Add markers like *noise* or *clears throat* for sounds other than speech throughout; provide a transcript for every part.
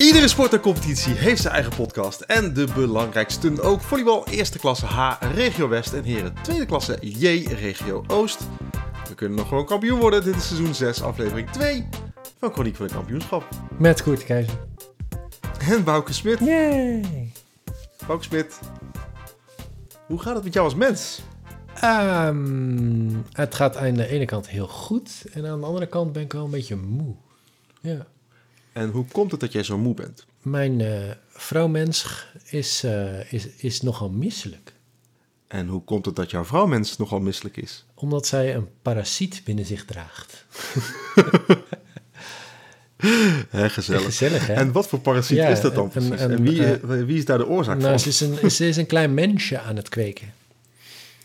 Iedere sport en competitie heeft zijn eigen podcast. En de belangrijkste ook volleybal eerste klasse H, regio West en heren tweede klasse J, regio Oost. We kunnen nog gewoon kampioen worden. Dit is seizoen 6, aflevering 2 van Chroniek van het Kampioenschap. Met Koert Keizer. En Bouke Smit. Yay! Bouke Smit, hoe gaat het met jou als mens? Ehm, het gaat aan de ene kant heel goed. En aan de andere kant ben ik wel een beetje moe. Ja. En hoe komt het dat jij zo moe bent? Mijn eh vrouwmens is, eh, is, is nogal misselijk. En hoe komt het dat jouw vrouwmens nogal misselijk is? Omdat zij een parasiet binnen zich draagt. *laughs* Hè, gezellig. Gezellig, hè? En wat voor parasiet Ja, is dat dan een- precies? een- en wie, eh, wie is daar de oorzaak nou, van? ze is, een, ze is een klein mensje aan het kweken.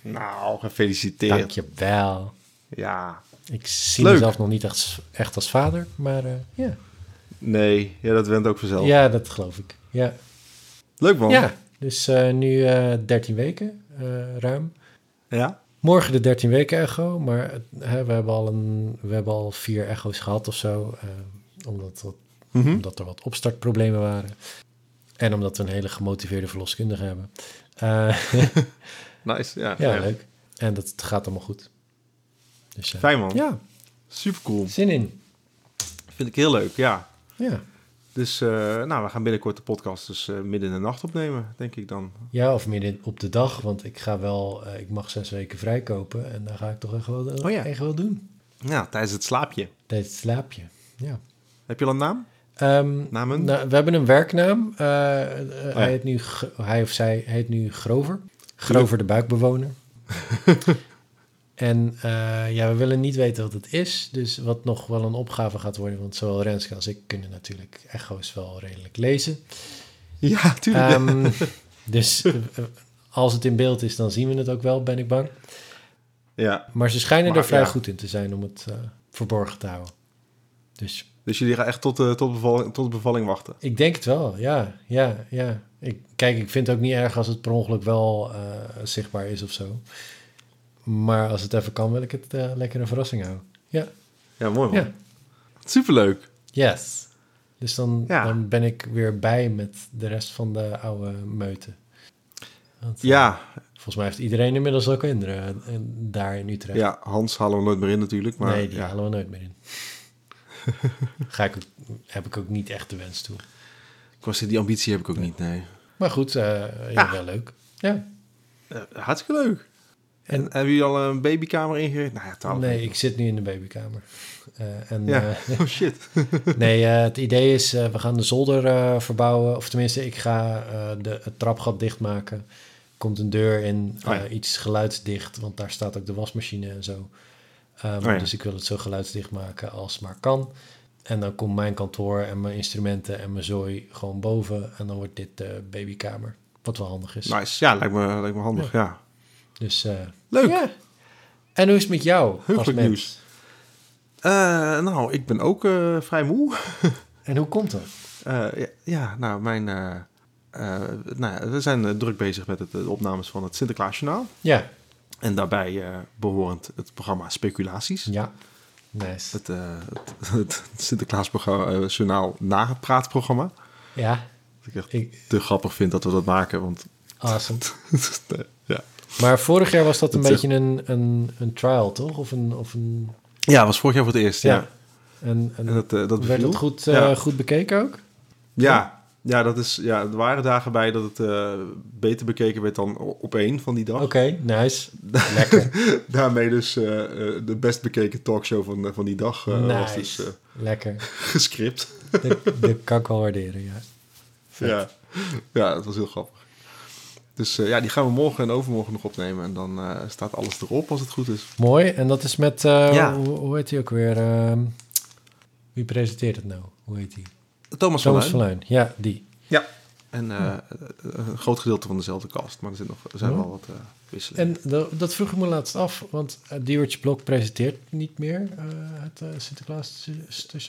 Nou, gefeliciteerd. Dank je wel. Ja, Ik zie Leuk. mezelf nog niet echt, echt als vader, maar ja. Nee, ja, dat went ook vanzelf. ja, dat geloof ik. Ja, Leuk man. ja. dus eh, nu eh 13 weken, eh, ruim. Ja? Morgen de 13 weken echo, maar hè, we, hebben al een, we hebben al vier echo's gehad of zo. omdat, wat, Mhm. omdat er wat opstartproblemen waren. En omdat we een hele gemotiveerde verloskundige hebben. *laughs* Nice, ja. ja, leuk. En dat gaat allemaal goed. Dus, Fijn man. Ja, Super cool. zin in. Vind ik heel leuk, ja. Ja. Dus, eh, nou, we gaan binnenkort de podcast dus eh, midden in de nacht opnemen, denk ik dan. ja, of midden op de dag, want ik ga wel, eh, ik mag zes weken vrijkopen. En dan ga ik toch echt wel, Oh ja. echt wel doen. Ja, tijdens het slaapje. Tijdens het slaapje. Ja. Heb je al een naam? Ehm, Namen? nou, we hebben een werknaam. Oh ja. hij, heet nu, hij of zij heet nu Grover. Grover de buikbewoner. *laughs* en eh, ja, we willen niet weten wat het is. Dus wat nog wel een opgave gaat worden. Want zowel Renske als ik kunnen natuurlijk echo's wel redelijk lezen. Ja, tuurlijk. Ehm, dus eh, als het in beeld is, dan zien we het ook wel, ben ik bang. ja, Maar ze schijnen Maar, er vrij ja. goed in te zijn om het eh, verborgen te houden. Dus dus jullie gaan echt tot, tot, bevalling, tot de bevalling wachten. Ik denk het wel, ja. ja, ja. Ik, kijk, ik vind het ook niet erg als het per ongeluk wel zichtbaar is of zo. Maar als het even kan, wil ik het eh, lekker een verrassing houden. Ja, Ja, mooi man. ja. Superleuk. Yes. Dus dan, Ja. dan ben ik weer bij met de rest van de oude meuten. Want, eh, Ja, Volgens mij heeft iedereen inmiddels ook kinderen eh, daar in Utrecht. ja, Hans halen we nooit meer in natuurlijk. Maar nee, die ja. halen we nooit meer in. *laughs* Ga ik ook, heb ik ook niet echt de wens toe. Ik was, die ambitie heb ik ook niet, nee. Maar goed, eh, ja, wel leuk. Ja. Hartstikke leuk. En, En- hebben jullie al een babykamer ingericht? Nou ja, twaalf. Nee, ik zit nu in de babykamer. Eh, en, Ja, eh, *laughs* oh shit. *laughs* nee, eh, het idee is, we gaan de zolder verbouwen. Of tenminste, ik ga de, het trapgat dichtmaken. Komt een deur in, Oh ja. iets geluidsdicht, want daar staat ook de wasmachine en zo. Ehm, Oh ja. Dus ik wil het zo geluidsdicht maken als maar kan. En dan komt mijn kantoor en mijn instrumenten en mijn zooi gewoon boven. En dan wordt dit de babykamer. Wat wel handig is. Nice. Ja, lijkt me, lijkt me handig, ja. Dus eh, Leuk. ja. En hoe is het met jou Heugelijk nieuws. Eh, nou, ik ben ook eh, vrij moe. *laughs* En hoe komt dat? Eh, ja, ja, nou, mijn... eh, eh, nou ja, we zijn druk bezig met het, de opnames van het Sinterklaasjournaal. Ja, En daarbij eh, behorend het programma Speculaties. ja. Nice. Het, eh het, *laughs* het Sinterklaasjournaal nagepraatprogramma. Ja, Wat ik echt ik, te grappig vind dat we dat maken, want... awesome. *laughs* Maar vorig jaar was dat een Dat is beetje een, een, een trial, toch? Of een... Of een ja, was vorig jaar voor het eerst, ja. En, en, En dat, eh, dat werd het goed, eh, Ja. goed bekeken ook? Ja, ja, dat is, ja, er waren dagen bij dat het eh, beter bekeken werd dan op één van die dag. Oké, nice. Lekker. *laughs* Daarmee dus eh, eh, de best bekeken talkshow van, eh, van die dag eh, was dus nice. eh, Lekker. *laughs* gescript. Dat, dat kan ik wel waarderen, ja. Vet. Ja. ja, dat was heel grappig. Dus eh, ja, die gaan we morgen en overmorgen nog opnemen. En dan eh, staat alles erop als het goed is. Mooi. En dat is met... eh, Ja. hoe, hoe heet hij ook weer? Ehm, wie presenteert het nou? Hoe heet hij? Thomas van Thomas van Luijn. Ja, die. Ja. En eh, een groot gedeelte van dezelfde cast. Maar er, zit nog, er zijn Oh. wel wat eh wisselingen. En dat, dat vroeg ik me laatst af, want uh, Diewertje Blok presenteert niet meer eh, het eh, Sinterklaas.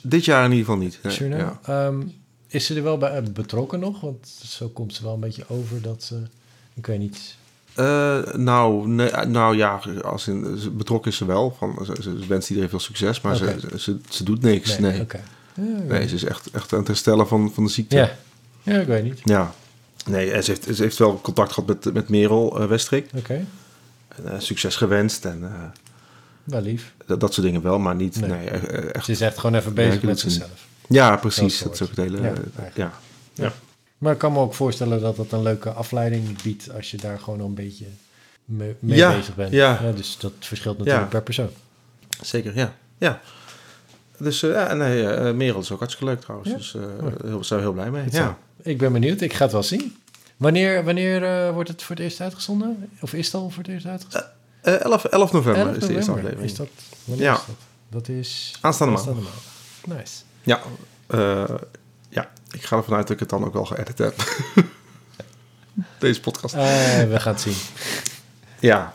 Dit jaar in ieder geval niet. Nee, ja. Ehm, is ze er wel bij betrokken nog? Want zo komt ze wel een beetje over dat ze... Ik weet niet. Eh, nou, nee, nou ja, als in, ze- betrokken is ze wel. Van, ze, ze wenst iedereen veel succes, maar ze, ze, ze doet niks. Nee, oké. Nee, ze is echt, echt aan het herstellen van, van de ziekte. ja. ja, ik weet niet. Ja. Nee, en ze heeft, ze heeft wel contact gehad met, met Merel uh, Westrik. Oké, En, eh, succes gewenst en eh, wel lief. dat, dat soort dingen wel, maar niet... Nee. Nee, eh, echt. Ze is echt gewoon even bezig met zichzelf. Ja, precies. Dat Dat is ook het hele... Ja, ja. Maar ik kan me ook voorstellen dat het een leuke afleiding biedt als je daar gewoon een beetje mee, mee Ja, bezig bent. ja. dus dat verschilt natuurlijk Ja. per persoon. zeker, ja. ja. Dus eh, ja, nee, eh, Merel is ook hartstikke leuk trouwens. Dus eh heel, zijn we heel blij mee. Ja. zo. Ik ben benieuwd, ik ga het wel zien. Wanneer, wanneer wordt het voor het eerst uitgezonden? Of is het al voor het eerst uitgezonden? Eh, 11, 11 november 11 is de eerste aflevering. Is dat, wanneer Ja. is dat? Dat is... Aanstaande maandag. Nice. Ja, eh, ja, ik ga ervan uit dat ik het dan ook wel geëdit heb. *laughs* Deze podcast. Eh, we gaan het zien. Ja.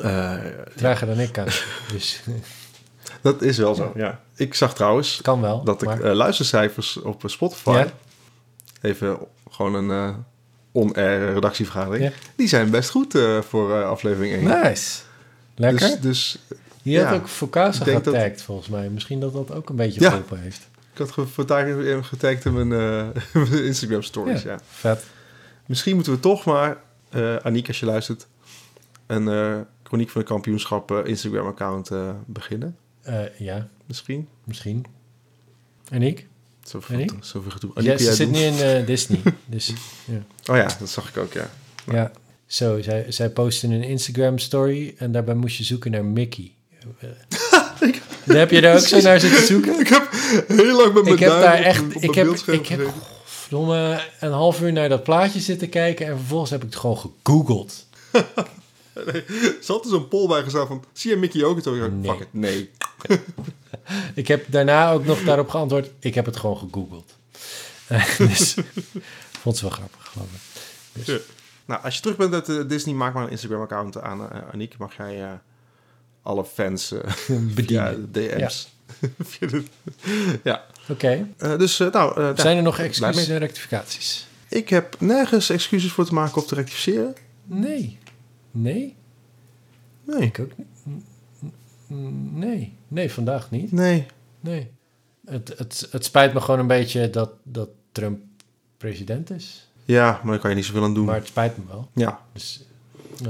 Eh, Trager dan ik kan. Dus *laughs* dat is wel zo, ja. Ik zag trouwens het kan wel. dat ik maar- eh, luistercijfers op Spotify... Ja? Even gewoon een on-air redactievergadering... Ja. Die zijn best goed voor aflevering 1. Nice. Lekker. Dus, dus Je ja. ook denk dat- getagd, volgens mij. Misschien dat dat ook een beetje Ja. geholpen heeft. Ik had vandaag even getagd in mijn, eh, *laughs* Instagram stories, ja. Vet. Misschien moeten we toch maar, eh Aniek, als je luistert... een eh Chroniek van de Kampioenschap Instagram-account eh, beginnen. Ja, Misschien. misschien. En ik? Zoveel, ik? zoveel gedoe. Ja, Aniek, ze zit nu in Disney. *laughs* dus ja. Oh ja, dat zag ik ook, ja. ja. Zo, zij, zij postte een Instagram story en daarbij moest je zoeken naar Mickey. *laughs* Dan heb je daar ook zo naar zitten *laughs* zoeken? Ik heb heel lang met mijn Ik heb daar op, echt, een- op ik een heb, ik heb een half uur naar dat plaatje zitten kijken en vervolgens heb ik het gewoon gegoogeld. *laughs* Ze had er zo'n poll bij gestaan van... Zie je Mickey ook? En toen dacht ik, Nee. fuck it, nee. *laughs* Ik heb daarna ook nog daarop geantwoord, ik heb het gewoon gegoogeld. Dus vond ze wel grappig, geloof ik. Dus, Ja. Nou, als je terug bent uit Disney, maak maar een Instagram-account aan eh, Aniek. Mag jij eh, alle fans eh *laughs* Bedienen. DM's. *laughs* Ja. Oké, Eh, dus, eh, nou... eh, zijn er nog excuses en rectificaties? Ik heb nergens excuses voor te maken of te rectificeren. Nee. Nee? Nee. Ik ook niet. Nee. Nee, vandaag niet. Nee. Nee. Het, het, het spijt me gewoon een beetje dat, dat Trump president is. Ja, maar daar kan je niet zoveel aan doen. Maar het spijt me wel. Ja. Dus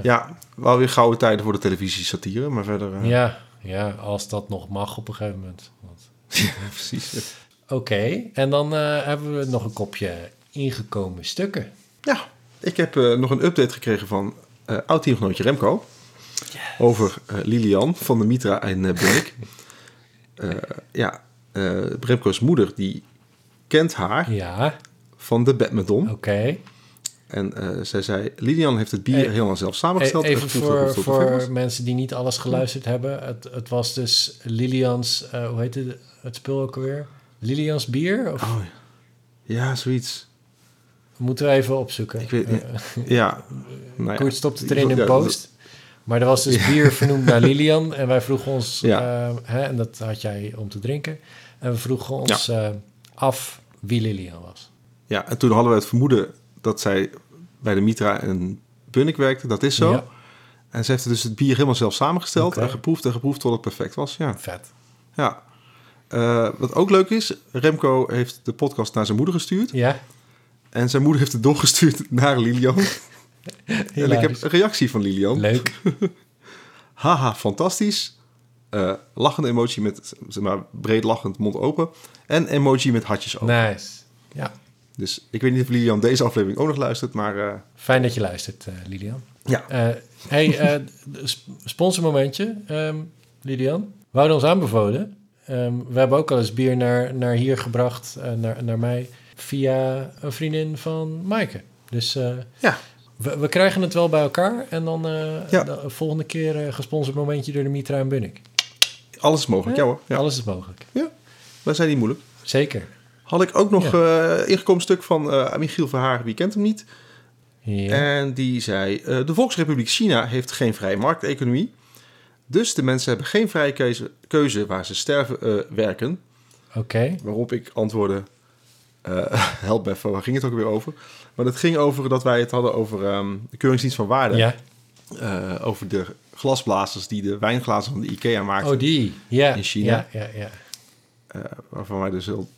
ja, wel weer gouden tijden voor de televisie-satire, maar verder... eh, ja, ja, als dat nog mag op een gegeven moment. Want- *laughs* precies. Oké, en dan eh, hebben we nog een kopje ingekomen stukken. Ja, ik heb eh, nog een update gekregen van eh oud-teamgenootje Remco. Over eh, Lilian van de Mitra en uh. *laughs* Eh, ja, eh, Remco's moeder die kent haar Ja, van de badminton. oké. En eh, zij zei, Lilian heeft het bier Hey, helemaal zelf samengesteld. E- Even voor, voor mensen die niet alles geluisterd hebben. Het, het was dus Lilians, eh, hoe heet het, het spul ook alweer? Lilians bier? Of Oh, ja. zoiets. moeten we even opzoeken? Ik weet niet. Eh, Ja. Nou ja. Koert stopt het erin in Ja, post. Maar er was dus bier vernoemd naar Lilian. En wij vroegen ons, Ja. eh, hè, en dat had jij om te drinken. En we vroegen ons eh, af wie Lilian was. Ja, en toen hadden we het vermoeden dat zij bij de Mitra en Bunnik werkte. Dat is zo. Ja, En ze heeft dus het bier helemaal zelf samengesteld en geproefd en geproefd tot het perfect was. Ja. vet. ja. Eh, wat ook leuk is, Remco heeft de podcast naar zijn moeder gestuurd. Ja, En zijn moeder heeft het doorgestuurd *laughs* naar Lilian. *laughs* en ik heb een reactie van Lilian. Leuk. *laughs* Haha, fantastisch. Eh, lachende emoji met, zeg maar, breed lachend mond open. En emoji met hartjes open. Nice. Ja, Dus ik weet niet of Lilian deze aflevering ook nog luistert, maar eh, fijn dat je luistert, eh, Lilian. ja. Eh, hey, sponsormomentje, ehm, Lilian. We hadden ons aanbevolen. Ehm, we hebben ook al eens bier naar, naar hier gebracht, naar, naar mij, via een vriendin van Maaike. Dus Ja. we, we krijgen het wel bij elkaar. En dan Ja. de volgende keer gesponsord momentje door de Mitra en Bunnik. Alles is mogelijk. Ja, hoor. Ja. Alles is mogelijk. Wij zijn niet moeilijk. Zeker. Had ik ook nog eh ingekomen stuk van eh Michiel Verhagen, wie kent hem niet? Ja. En die zei, eh, de Volksrepubliek China heeft geen vrije markteconomie. Dus de mensen hebben geen vrije keuze, keuze waar ze sterven eh, werken. Oké. Waarop ik antwoordde, eh, *laughs* help me even, waar ging het ook weer over? Maar het ging over dat wij het hadden over ehm, de Keuringsdienst van Waarde. Ja. Eh, over de glasblazers die de wijnglazen van de IKEA maakten. Oh, die. Ja. In China. Ja, ja, ja. eh, waarvan wij dus heel,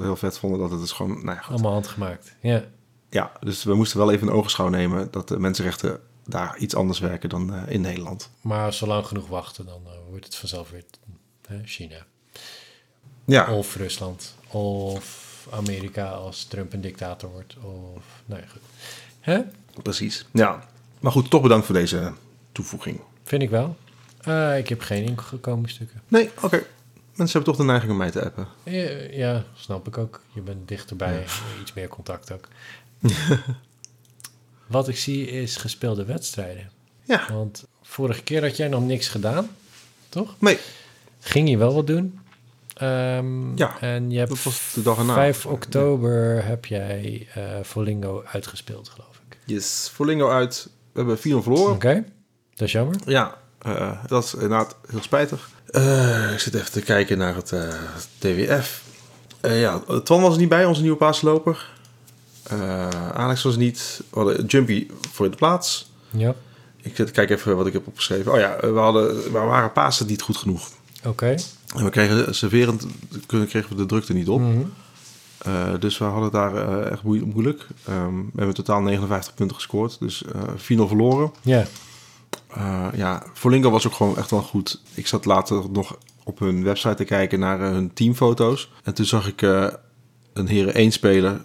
heel vet vonden dat het dus gewoon... Nou ja, goed. Allemaal handgemaakt. Ja. ja, dus we moesten wel even in ogenschouw nemen dat de mensenrechten daar iets anders werken dan eh, in Nederland. Maar we lang genoeg wachten, dan eh, wordt het vanzelf weer hè, China. Ja, Of Rusland. Of Amerika als Trump een dictator wordt. Of, nou ja, goed. Hè? precies. Ja, maar goed, toch bedankt voor deze toevoeging. Vind ik wel. Eh, ik heb geen ingekomen stukken. Nee, oké. Mensen hebben toch de neiging om mij te appen. Ja, ja, snap ik ook. Je bent dichterbij, iets meer contact ook. *laughs* Wat ik zie is gespeelde wedstrijden. Ja, Want vorige keer had jij nog niks gedaan, toch? nee, Ging je wel wat doen? Ehm, Ja, en je hebt dat was de dag erna. 5 oktober heb jij eh Volingo uitgespeeld, geloof ik. yes. Volingo uit. We hebben 4 verloren. Oké, dat is jammer. Ja, eh, dat is inderdaad heel spijtig. Eh, ik zit even te kijken naar het eh, TWF. Eh, ja, Twan was er niet bij, onze nieuwe paasloper. Alex was niet. We hadden Jumpy voor de plaats. Ja, Ik zit, kijk even wat ik heb opgeschreven. Oh ja, we, hadden, we waren Pasen niet goed genoeg. oké. En we kregen serverend, kregen we de drukte niet op. Mhm. Dus we hadden daar echt moe- moeilijk. Ehm, we hebben totaal 59 punten gescoord. Dus eh 4-0 verloren. Ja, Eh, ja, Volingo was ook gewoon echt wel goed. Ik zat later nog op hun website te kijken naar eh, hun teamfoto's. En toen zag ik eh, een Heren 1 speler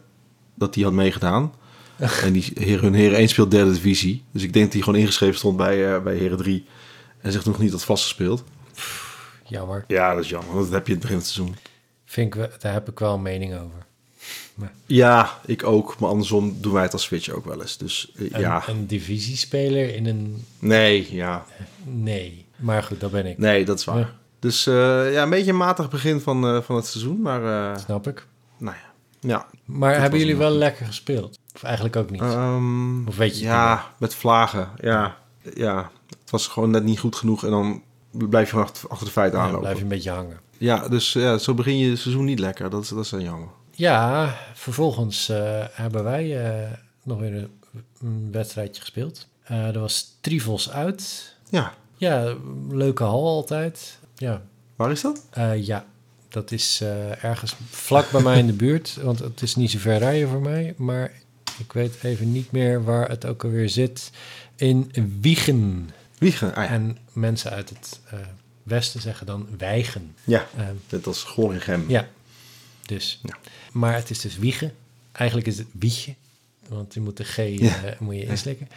dat die had meegedaan. *laughs* en die heren, hun Heren 1 speelt derde divisie. Dus ik denk dat hij gewoon ingeschreven stond bij, bij Heren 3. En zich nog niet had vastgespeeld. jammer. Ja, dat is jammer. Dat heb je in het begin van het seizoen. Vind ik, daar heb ik wel een mening over. Ja, ik ook. Maar andersom doen wij het als Switch ook wel eens. Dus eh, Een, ja, een divisiespeler in een... nee, ja. Nee. Maar goed, dat ben ik. Nee, dat is waar. Ja. Dus eh, ja, een beetje een matig begin van, eh, van het seizoen. Maar Snap ik. nou ja. Ja, Maar hebben jullie wel lekker gespeeld? Of eigenlijk ook niet? Ehm, Of weet je ja, met vlagen. Ja, ja, het was gewoon net niet goed genoeg. En dan blijf je achter, achter de feiten Ja, dan aanlopen. blijf je een beetje hangen. Ja, dus ja, zo begin je het seizoen niet lekker. Dat, is- dat is dan jammer. Ja, vervolgens eh, hebben wij eh, nog weer een, een wedstrijdje gespeeld. Eh er was Trivels uit. Ja, Ja, leuke hal altijd. Ja, waar is dat? Ja, dat is ergens vlak bij mij in de buurt. Want het is niet zo ver rijden voor mij. Maar ik weet even niet meer waar het ook alweer zit. In Wiegen. Wiegen. Ah, ja. En mensen uit het westen zeggen dan Wijgen. ja, net als Gorinchem. ja, dus. Ja. Maar het is dus Wiegen. Eigenlijk is het Wiegen. Want je moet de G eh, moet je inslikken.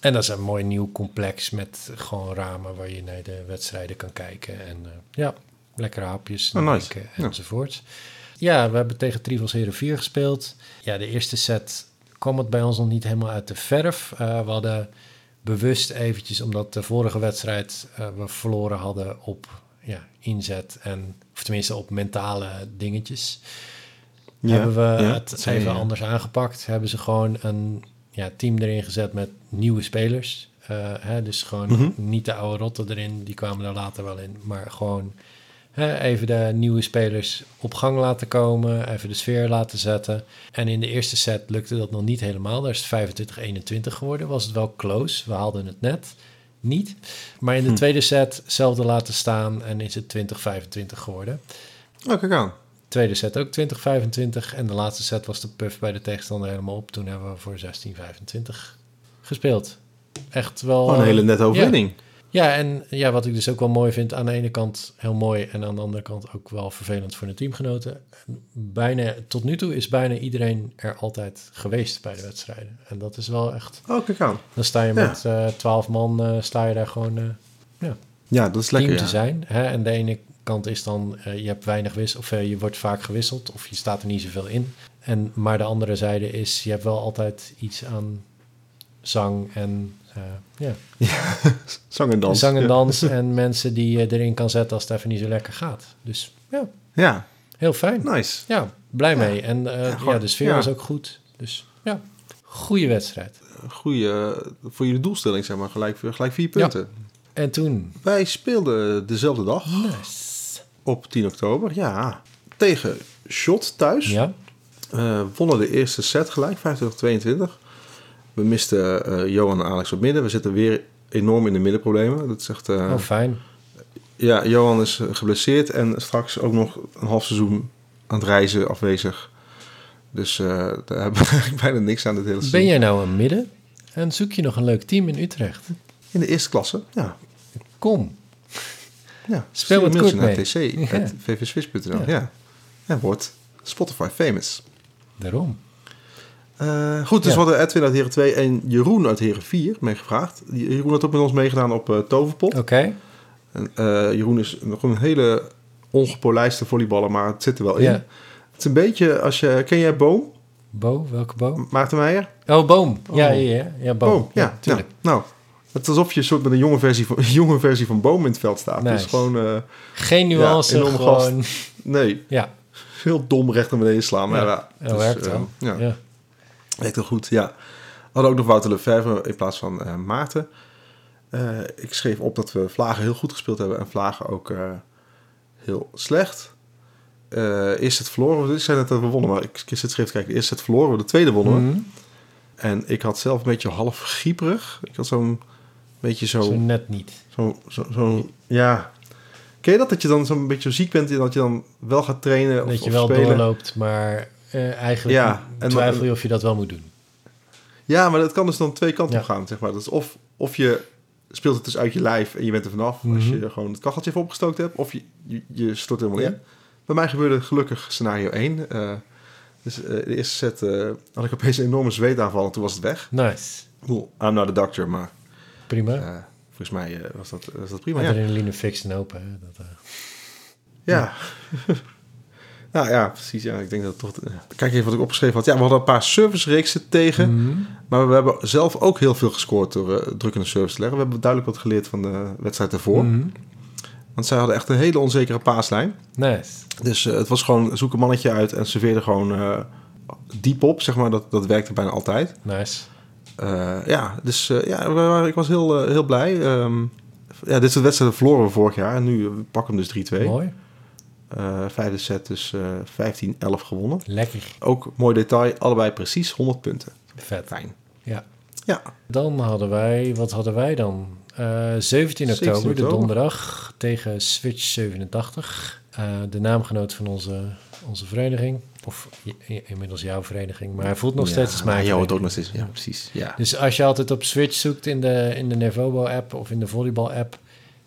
En dat is een mooi nieuw complex met gewoon ramen waar je naar de wedstrijden kan kijken. En eh, ja, lekkere hapjes Oh, nice. drinken Ja. enzovoorts. Ja, we hebben tegen Trivels Heren 4 gespeeld. Ja, de eerste set kwam het bij ons nog niet helemaal uit de verf. Eh, we hadden bewust eventjes, omdat de vorige wedstrijd we verloren hadden op ja, inzet en, of tenminste op mentale dingetjes, hebben we het even anders aangepakt. Hebben ze gewoon een ja, team erin gezet met nieuwe spelers. Eh, hè, dus gewoon Mhm. niet de oude rotten erin, die kwamen er later wel in, maar gewoon hè, even de nieuwe spelers op gang laten komen, even de sfeer laten zetten. En in de eerste set lukte dat nog niet helemaal. Daar is het 25-21 geworden. Was het wel close. We haalden het net niet. Maar in de Hm. tweede set hetzelfde laten staan en is het 20-25 geworden. Oh, kijk aan. Tweede set ook 20-25 en de laatste set was de puff bij de tegenstander helemaal op. Toen hebben we voor 16-25 gespeeld. Echt wel... Oh, een hele nette overwinning. Ja, en ja, wat ik dus ook wel mooi vind, aan de ene kant heel mooi en aan de andere kant ook wel vervelend voor de teamgenoten. Bijna, tot nu toe is bijna iedereen er altijd geweest bij de wedstrijden. En dat is wel echt, Oh, kijk aan. dan sta je Ja. met eh 12 man, eh, sta je daar gewoon eh, Ja, dat is lekker. team Ja. te zijn. Hè? En de ene kant is dan, eh, je hebt weinig wissel, of eh, je wordt vaak gewisseld, of je staat er niet zoveel in. En, maar de andere zijde is, je hebt wel altijd iets aan zang en eh, ja, *laughs* Zang en dans. zang en Ja. dans *laughs* en mensen die je erin kan zetten als het even niet zo lekker gaat. Dus ja, Ja, heel fijn. nice. Ja, blij mee. En ja, gewoon- de sfeer ja. was ook goed. Dus ja, goede wedstrijd. Goeie, eh, voor jullie doelstelling, zeg maar, gelijk, gelijk vier punten. En toen, Wij speelden dezelfde dag, nice. Op 10 oktober, ja, tegen Shot thuis. Ja, Eh, wonnen de eerste set gelijk, 25-22. We misten eh, Johan en Alex op midden. We zitten weer enorm in de middenproblemen. Dat is echt, eh, oh fijn. Ja, Johan is geblesseerd en straks ook nog een half seizoen aan het reizen afwezig. Dus daar hebben we *laughs* eigenlijk bijna niks aan dit hele seizoen. Ben jij nou een midden? En zoek je nog een leuk team in Utrecht? In de eerste klasse? Ja. Kom. Ja. Speel het mee. naar Ja. tc.vvswiss.nl. Ja. Ja. En wordt Spotify famous. Daarom. Eh, goed, dus Ja. we hadden Edwin uit Heren 2 en Jeroen uit Heren 4 meegevraagd. Jeroen had ook met ons meegedaan op eh, Toverpot. Oké. En, eh, Jeroen is nog een hele ongepolijste volleyballer, maar het zit er wel in. Ja. Het is een beetje als je... Ken jij Boom? Bo, welke boom? Maarten Meijer? Oh, boom. Ja, Oh. ja, ja. Ja, boom. Boom, ja. tuurlijk. ja. Nou, het is alsof je soort met een jonge versie van, *laughs* jonge versie van Boom in het veld staat. Nice. Dus gewoon... eh, Geen nuance, gast. gewoon... nee, Ja, heel dom recht naar beneden slaan. Maar Ja, ja, dus, werkt eh, wel. ja, ja. werkt heel goed, ja. We hadden ook nog Wouter Lefebvre in plaats van eh, Maarten. Eh, ik schreef op dat we Vlagen heel goed gespeeld hebben en Vlagen ook eh, heel slecht. Eh eerst het verloren. Ik zei net dat we wonnen, maar ik, ik zit schreef te kijken. Eerst het verloren, de tweede wonnen. Mhm. En ik had zelf een beetje half grieperig. Ik had zo'n beetje zo... Zo net niet. Zo, zo, zo, ja. Ken je dat? Dat je dan zo'n beetje ziek bent en dat je dan wel gaat trainen of, dat je wel spelen? doorloopt, maar eh, eigenlijk Ja, en twijfel dan- je of je dat wel moet doen. Ja, maar dat kan dus dan twee kanten Ja. op gaan, zeg maar. Dat is of, of je speelt het dus uit je lijf en je bent er vanaf als Mhm. je gewoon het kacheltje even opgestookt hebt, of je, je, je stort helemaal Ja. in. Bij mij gebeurde gelukkig scenario 1. eh, dus eh, de eerste set eh, had ik opeens een enorme zweetaanval en toen was het weg. Nice. Cool. I'm not a doctor, maar Prima. eh, volgens mij eh, was, dat, was dat prima. Ja. Adrenaline fix en open. Hè? Dat, eh, Ja. *laughs* nou ja, precies. Ja, ik denk dat toch... eh, Kijk even wat ik opgeschreven had. Ja, we hadden een paar service-reeksen tegen. mhm. Maar we hebben zelf ook heel veel gescoord door eh, druk in de service te leggen. We hebben duidelijk wat geleerd van de wedstrijd ervoor. Mhm. Want zij hadden echt een hele onzekere paaslijn. Nice. Dus het was gewoon zoek een mannetje uit en serveerde gewoon diep op. Zeg maar, dat, dat werkte bijna altijd. Nice. Eh, ja, dus eh, ja, ik was heel, eh, heel blij. Ehm, ja, dit soort wedstrijden verloren we vorig jaar. En nu eh, we pakken hem dus 3-2. Mooi. Eh, vijfde set dus eh 15-11 gewonnen. Lekker. Ook mooi detail, allebei precies 100 punten. Vet. Fijn. Ja. Ja, Dan hadden wij, wat hadden wij dan? Eh 17 oktober, 17 de donderdag, tegen Switch 87. Eh, de naamgenoot van onze, onze vereniging. Of inmiddels jouw vereniging. Maar hij voelt nog steeds mijn Ja, het vereniging. ook nog steeds. Ja, precies. Ja. Dus als je altijd op Switch zoekt in de, in de Nervobo-app of in de volleybal-app...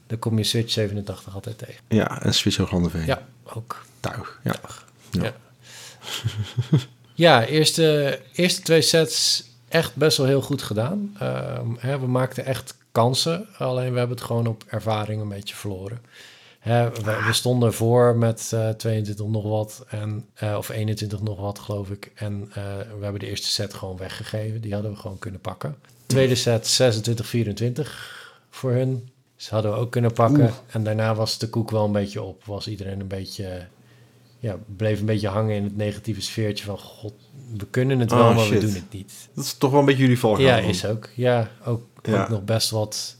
dan kom je Switch 87 altijd tegen. ja, en Switch ook Veen. Ja, ook. Tuig. Ja. Ja. Ja. *laughs* Ja, eerste, eerste twee sets echt best wel heel goed gedaan. Ehm, hè, we maakten echt kansen, alleen we hebben het gewoon op ervaring een beetje verloren. Hè, we, we stonden voor met eh 22 nog wat, en, eh, of 21 nog wat geloof ik. En eh, we hebben de eerste set gewoon weggegeven. Die hadden we gewoon kunnen pakken. Tweede set 26-24 voor hun. Ze hadden we ook kunnen pakken. Oeh. En daarna was de koek wel een beetje op. Was iedereen een beetje ja, bleef een beetje hangen in het negatieve sfeertje van... God, we kunnen het wel, Oh, maar shit. we doen het niet. Dat is toch wel een beetje jullie valgaan. Ja, dan. is ook. Ja, ook, Ja. ook nog best wat...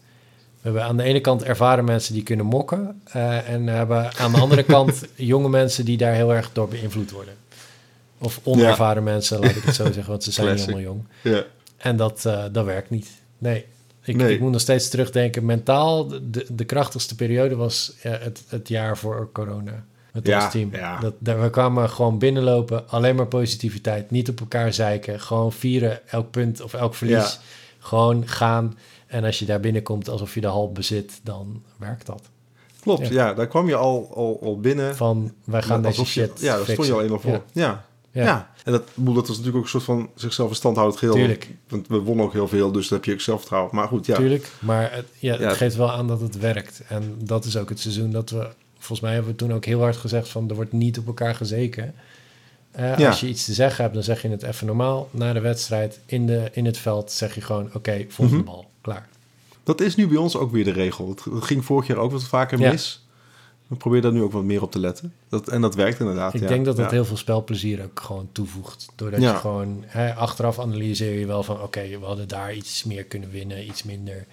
We hebben aan de ene kant ervaren mensen die kunnen mokken... eh, en hebben aan de andere kant *laughs* jonge mensen die daar heel erg door beïnvloed worden. Of onervaren mensen, laat ik het zo *laughs* zeggen, want ze zijn niet allemaal jong. Ja. En dat, eh, dat werkt niet. Nee. Ik, Nee. ik moet nog steeds terugdenken. Mentaal, de, de krachtigste periode was eh, het, het jaar voor corona. Met Ja, ons team. Dat, daar, we kwamen gewoon binnenlopen. Alleen maar positiviteit. Niet op elkaar zeiken. Gewoon vieren elk punt of elk verlies. Gewoon gaan. En als je daar binnenkomt alsof je de hal bezit, dan werkt dat. Klopt, Ja. ja. Daar kwam je al, al, al binnen. Van, wij gaan deze je- shit Ja, daar stond je al fixen. in voor. Ja. Ja. Ja. Ja. En dat, dat was natuurlijk ook een soort van zichzelf in stand houden geheel. Tuurlijk. Want we wonnen ook heel veel, dus dan heb je ook zelfvertrouwen. Maar goed, ja. Tuurlijk, maar het, ja, het Ja. geeft wel aan dat het werkt. En dat is ook het seizoen dat we... Volgens mij hebben we toen ook heel hard gezegd van... er wordt niet op elkaar gezeken. Eh, Ja. Als je iets te zeggen hebt, dan zeg je het even normaal. Na de wedstrijd, in, de, in het veld, zeg je gewoon... oké, volgende Mhm. bal, klaar. Dat is nu bij ons ook weer de regel. Het ging vorig jaar ook wat vaker Ja. mis. We proberen daar nu ook wat meer op te letten. Dat, en dat werkt inderdaad. Ik ja. denk dat dat Ja. heel veel spelplezier ook gewoon toevoegt. Doordat je gewoon... Hè, achteraf analyseer je wel van... oké, we hadden daar iets meer kunnen winnen, iets minder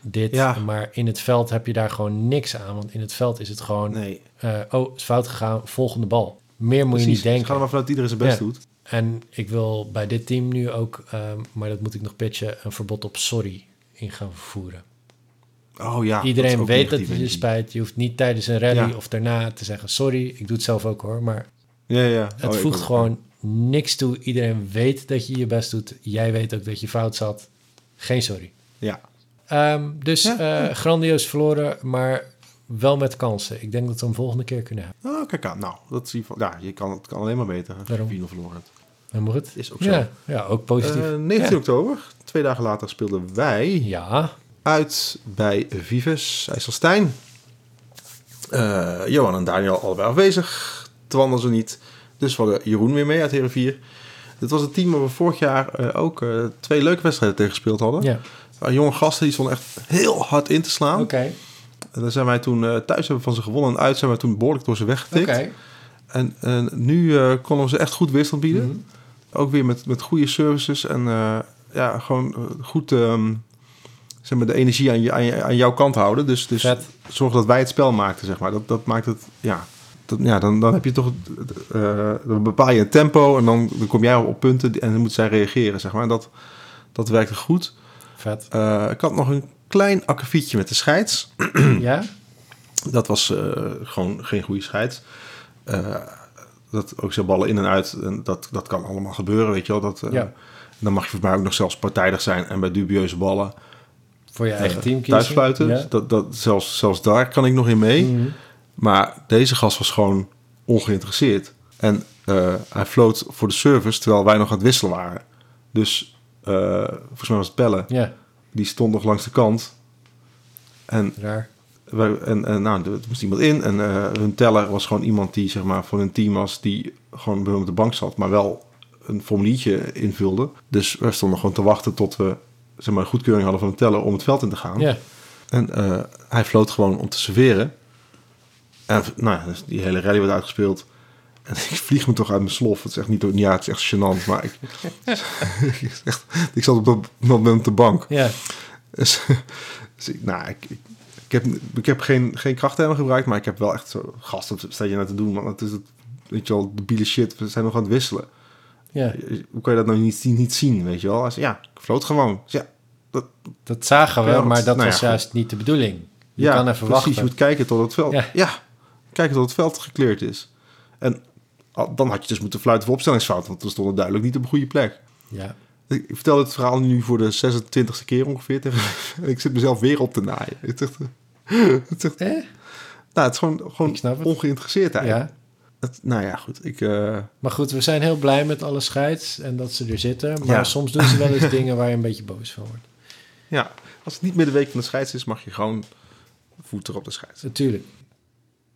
dit. Ja. Maar in het veld heb je daar gewoon niks aan. Want in het veld is het gewoon... Nee, eh, oh, het is fout gegaan, volgende bal. Meer moet je niet denken. Ga er maar vanuit iedereen zijn best Ja. doet. En ik wil bij dit team nu ook, ehm, maar dat moet ik nog pitchen, een verbod op sorry in gaan voeren. Oh ja. Iedereen weet dat het je energie. spijt. Je hoeft niet tijdens een rally Ja. of daarna te zeggen... sorry, ik doe het zelf ook hoor. Maar Ja, ja. het Oh, voegt gewoon niks toe. Iedereen weet dat je je best doet. Jij weet ook dat je fout zat. Geen sorry. Ja. Ehm, dus Ja, eh, grandioos verloren, maar wel met kansen. Ik denk dat we hem volgende keer kunnen hebben. Oh, kijk aan. Nou, dat ieder geval... Ja, je kan, het kan alleen maar beter je Daarom. 4-0 verloren hebt. Helemaal goed. Is ook zo. Ja, ja, ook positief. Eh, 19 oktober, twee dagen later, speelden wij ja, uit bij Vives IJsselstein. Eh, Johan en Daniel allebei afwezig. Twan was er niet. Dus we hadden Jeroen weer mee uit Herenvier. Dit was het team waar we vorig jaar eh, ook eh, twee leuke wedstrijden tegen gespeeld hadden. ja. Uh, jonge gasten die stonden echt heel hard in te slaan. oké. En dan zijn wij toen thuis hebben we van ze gewonnen en uit zijn wij toen behoorlijk door ze weggetikt. En, en nu konden we ze echt goed weerstand bieden. Mhm. Ook weer met, met goede services en ja, gewoon eh, goed ehm, zeg maar, de energie aan, je, aan, je- aan jouw kant houden. Dus, dus Vet. zorg dat wij het spel maakten, zeg maar. Dat, dat maakt het, ja. Dat, ja dan, dan heb je toch, dan bepaal je een tempo en dan, dan kom jij op punten en dan moet zij reageren, zeg maar. Dat, dat werkte goed. Vet. Eh, ik had nog een klein akkefietje met de scheids. *clears throat* ja? Dat was gewoon geen goede scheids. Dat ook zo ballen in en uit, en dat, dat kan allemaal gebeuren, weet je wel. Dat, Ja. Dan mag je voor mij ook nog zelfs partijdig zijn en bij dubieuze ballen Voor je eigen team kiezen. thuisfluiten. Ja. Dat, dat, zelfs, zelfs daar kan ik nog in mee. Mhm. Maar deze gast was gewoon ongeïnteresseerd. En eh, hij floot voor de service terwijl wij nog aan het wisselen waren. Dus eh, volgens mij was het Pelle. Ja, Die stond nog langs de kant. En raar. wij- en, en nou, er moest iemand in. En eh, hun teller was gewoon iemand die zeg maar, voor hun team was... die gewoon bij op de bank zat, maar wel een formuliertje invulde. Dus we stonden gewoon te wachten tot we zeg maar, goedkeuring hadden van de teller... om het veld in te gaan. Ja, En eh, hij floot gewoon om te serveren. En nou ja, dus die hele rally werd uitgespeeld. En *laughs* ik vlieg me toch uit mijn slof. Het is echt niet, ja, het is echt gênant, maar ik, *laughs* echt, ik zat op dat moment op de bank. ja. Dus, *laughs* dus ik, nou, ik, ik, heb, ik heb geen, geen krachttermen gebruikt, maar ik heb wel echt zo... Gast, wat sta je nou te doen? Want het is het, weet je wel, de biele shit. We zijn nog aan het wisselen. Ja. Hoe kan je dat nou niet, niet zien, weet je wel? Zei, ja, ik floot gewoon. Dus ja, dat, Dat zagen we, Ja, maar dat nou ja, was goed. juist niet de bedoeling. Je ja, kan even precies. wachten. Je moet kijken tot het veld... Ja. Ja. kijken tot het veld gekleurd is. En dan had je dus moeten fluiten voor opstellingsfout, want we stonden duidelijk niet op een goede plek. Ja, Ik vertel dit verhaal nu voor de 26e keer ongeveer. *laughs* En ik zit mezelf weer op te naaien. Het is echt, *laughs* het is echt, eh? nou, het is gewoon, gewoon het. ongeïnteresseerdheid. ja. Nou ja, goed. Ik, eh, Maar goed, we zijn heel blij met alle scheids en dat ze er zitten. Maar Ja. soms doen ze wel eens dingen waar je een beetje boos van wordt. ja, als het niet meer de week van de scheids is, mag je gewoon voeten op de scheids. Natuurlijk.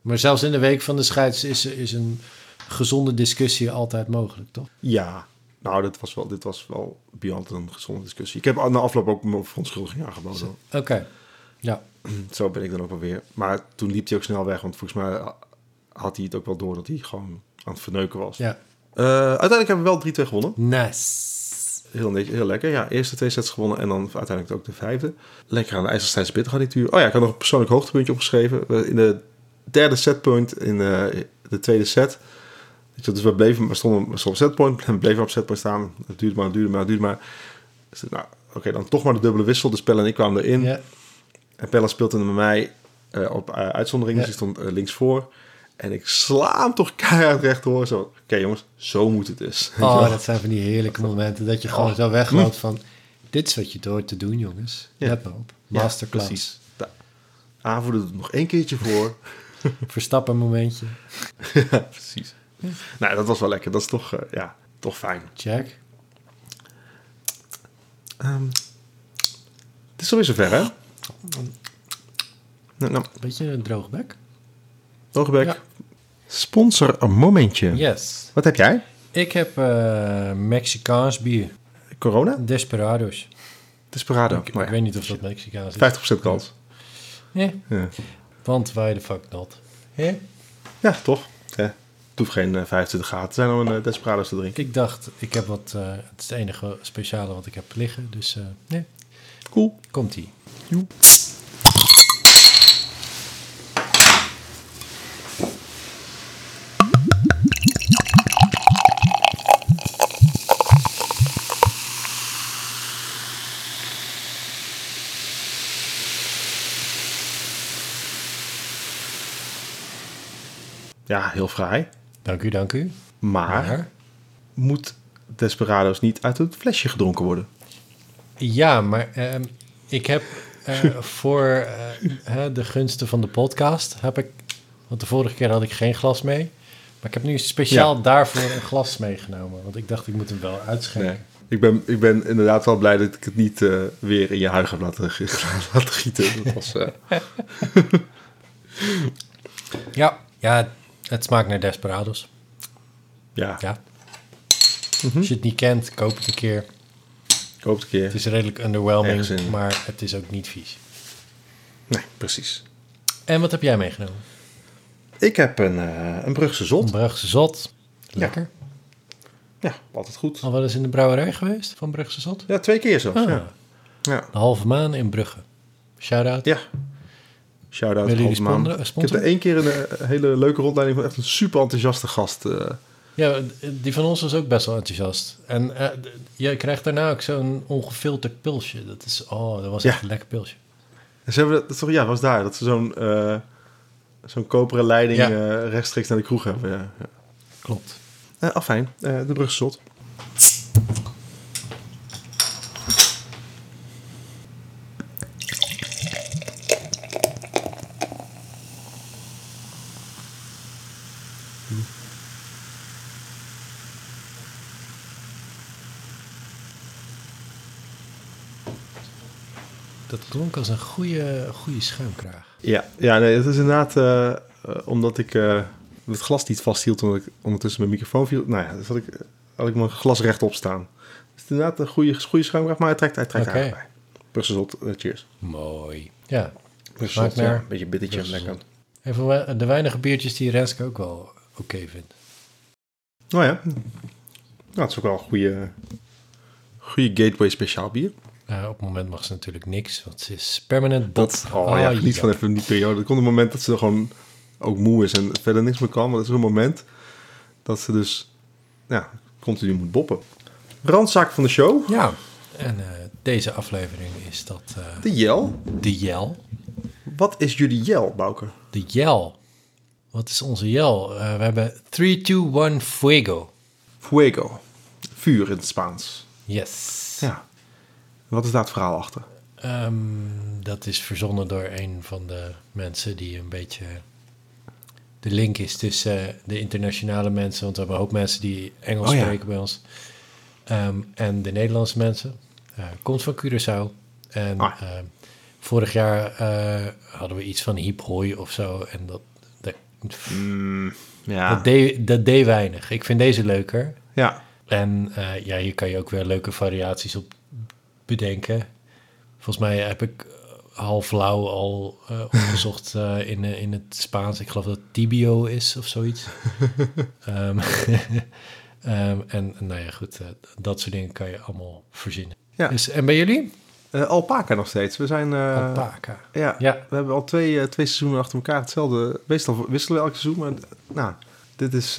Maar zelfs in de week van de scheids is, is een gezonde discussie altijd mogelijk, toch? Ja, nou, dit was wel, dit was wel beyond een gezonde discussie. Ik heb na afloop ook mijn verontschuldiging aangeboden. Oké. Ja, Zo ben ik dan ook wel weer. Maar toen liep hij ook snel weg, want volgens mij had hij het ook wel door dat hij gewoon aan het verneuken was. ja. Eh, uiteindelijk hebben we wel 3-2 gewonnen. Nice. Heel, heel lekker. Ja, eerste twee sets gewonnen en dan uiteindelijk ook de vijfde. Lekker aan de IJsselsteinse bittergarnituur. Oh ja, ik had nog een persoonlijk hoogtepuntje opgeschreven. We- In de derde setpoint in eh, de tweede set. Dus we bleven, we stonden, we stonden op setpoint *laughs* en bleven op setpoint staan. Het duurde maar, het duurde maar, het duurde maar. Dus, nou, oké, dan toch maar de dubbele wissel. Dus Pelle en ik kwamen erin. Ja, En Pelle speelde met mij eh, op uitzondering. Ja. Dus ik stond links voor. En ik sla hem toch keihard rechtdoor. Zo, oké jongens, zo moet het dus. Oh, dat zijn van die heerlijke momenten dat je gewoon Oh. zo wegloopt van... Dit is wat je door te doen, jongens. Ja. Let. Ja, Masterclass. precies. Aanvoerder doet het nog één keertje voor. *laughs* Verstappen momentje. *laughs* ja, precies. Nou, dat was wel lekker. Dat is toch, eh, ja, toch fijn. Check. Ehm, het is alweer zover, hè? Nou, nou Beetje een droog bek. Ogenblik. Ja. Sponsor een momentje. Yes. Wat heb jij? Ik heb eh Mexicaans bier. Corona? Desperados. Desperado. Ik, Maar ik weet niet of dat Mexicaans is. ja, 50% kans. Ja, Ja, want why the fuck not? Ja. ja toch? Ja. Het hoeft geen eh, 25 graden te zijn om een eh, Desperados te drinken. Ik dacht, ik heb wat... eh, het is het enige speciale wat ik heb liggen. Dus eh nee, Cool. komt-ie. Ja, heel fraai. Dank u, dank u. Maar, Maar? moet Desperados niet uit het flesje gedronken worden? Ja, maar ehm, ik heb eh, *laughs* voor eh, de gunsten van de podcast heb ik, want de vorige keer had ik geen glas mee, maar ik heb nu speciaal daarvoor een glas meegenomen, want ik dacht ik moet hem wel uitschenken. Nee. Ik ben, ik ben inderdaad wel blij dat ik het niet eh, weer in je huig heb laten, *laughs* laten gieten. Dat was, *laughs* Ja, ja, het smaakt naar Desperados. ja, Ja. Als je het niet kent, koop het een keer. ik hoop het een keer. Het is redelijk underwhelming, maar het is ook niet vies. Nee, precies. En wat heb jij meegenomen? Ik heb een, eh, een Brugse Een zot. Brugse Zot. Lekker. Ja, altijd goed. Al wel eens in de brouwerij geweest van Brugse Zot? Ja, twee keer zelfs. Ah, Ja. Ja. De halve maan in Brugge. Shout-out. ja. Shout-out sponsoren- Ik heb er één keer een eh, hele leuke rondleiding van echt een super enthousiaste gast. eh. Ja, die van ons was ook best wel enthousiast. En eh, d- je krijgt daarna ook zo'n ongefilterd pilsje. Dat is, oh, dat was Ja. echt een lekker pilsje. En ze hebben dat, is toch, ja, was daar. Dat ze zo'n eh, zo'n koperen leiding Ja. rechtstreeks naar de kroeg hebben. Ja. Ja. Klopt. Afijn, de Brugse zot. Dat klonk als een goede, goede schuimkraag. Ja, ja nee, het is inderdaad eh, eh, omdat ik eh, het glas niet vasthield toen ik ondertussen mijn microfoon viel. Nou ja, dus had ik, had ik mijn glas rechtop staan. Het is inderdaad een goede, goede schuimkraag, maar hij trekt, hij trekt aardig bij. Brugse zot, eh, cheers. Mooi. Ja. Zot, ja, naar- een beetje bittertje, lekker. We- de weinige biertjes die Renske ook wel oké vindt. Oh ja, nou, het is ook wel een goede, goede gateway speciaal bier. Eh, op het moment mag ze natuurlijk niks, want ze is permanent Dat, bot. oh ja, Ah, niet van even die periode. Er komt een moment dat ze gewoon ook moe is en verder niks meer kan. Maar dat is een moment dat ze dus ja, continu moet boppen. Randzaak van de show, Ja, en eh, deze aflevering is dat eh, de Jel. de Jel. Wat is jullie Jel, Bouke? De Jel. Wat is onze Jel? We hebben 3, 2, 1, Fuego. Fuego. Vuur in het Spaans. Yes. Ja. Wat is daar het verhaal achter? Ehm, dat is verzonnen door een van de mensen die een beetje de link is tussen eh, de internationale mensen, want we hebben een hoop mensen die Engels Oh ja. spreken bij ons, ehm, en de Nederlandse mensen. Eh, komt van Curaçao. En Ah. ehm, vorig jaar eh, hadden we iets van Hiep Hoi of zo, en dat, dat, ja. dat, deed, dat deed weinig. Ik vind deze leuker. ja. En ja, hier kan je ook weer leuke variaties op bedenken. Volgens mij heb ik eh, half flauw al eh, opgezocht *laughs* eh, in, in het Spaans. Ik geloof dat tibio is of zoiets. *laughs* Ehm, *laughs* ehm, en nou ja, goed, dat soort dingen kan je allemaal verzinnen. Ja. Dus, en bij jullie? Alpaca nog steeds. We zijn... Alpaca. Ja, Ja. we hebben al twee, twee seizoenen achter elkaar hetzelfde. Meestal wisselen we elk seizoen, maar nou, dit is